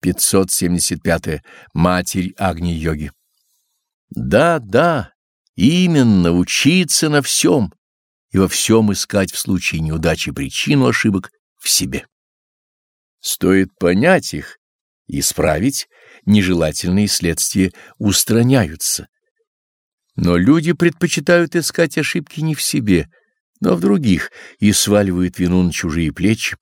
575. -е. Матерь Агни-йоги. Да, да, именно учиться на всем и во всем искать в случае неудачи причину ошибок в себе. Стоит понять их исправить, нежелательные следствия устраняются. Но люди предпочитают искать ошибки не в себе, но в других и сваливают вину на чужие плечи.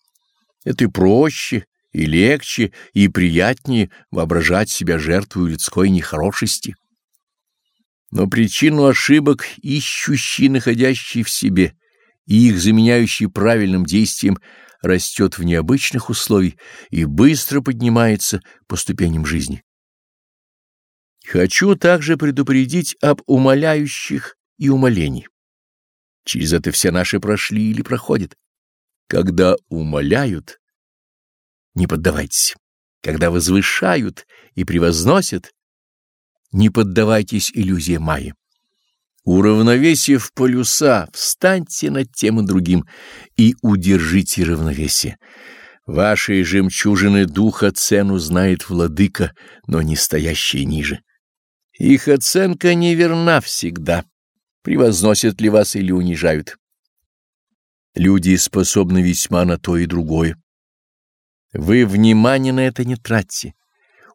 Это и проще, и легче, и приятнее воображать себя жертвой людской нехорошести. Но причину ошибок, ищущий, находящий в себе, и их заменяющий правильным действием, растет в необычных условиях и быстро поднимается по ступеням жизни. Хочу также предупредить об умоляющих и умолении. Через это все наши прошли или проходят. Когда умоляют, не поддавайтесь. Когда возвышают и превозносят, не поддавайтесь иллюзии Майи. Уравновесив полюса, встаньте над тем и другим и удержите равновесие. Вашей жемчужины духа цену знает владыка, но не стоящие ниже. Их оценка неверна всегда, превозносят ли вас или унижают. Люди способны весьма на то и другое. Вы внимание на это не тратьте.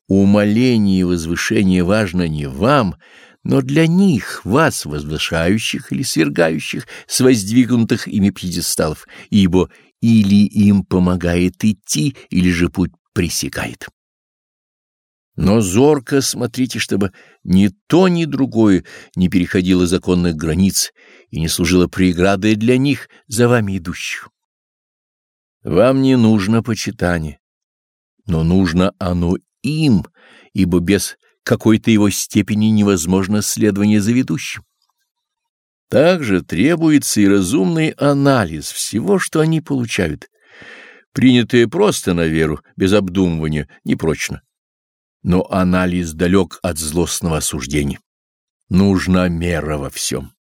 Умоление и возвышение важно не вам, но для них, вас, возвышающих или свергающих с воздвигнутых ими пьедесталов, ибо или им помогает идти, или же путь пресекает. Но зорко смотрите, чтобы ни то, ни другое не переходило законных границ и не служило преградой для них, за вами идущих. Вам не нужно почитание, но нужно оно им, ибо без какой-то его степени невозможно следование за ведущим. Также требуется и разумный анализ всего, что они получают. Принятое просто на веру, без обдумывания, непрочно. Но анализ далек от злостного осуждения. Нужна мера во всем.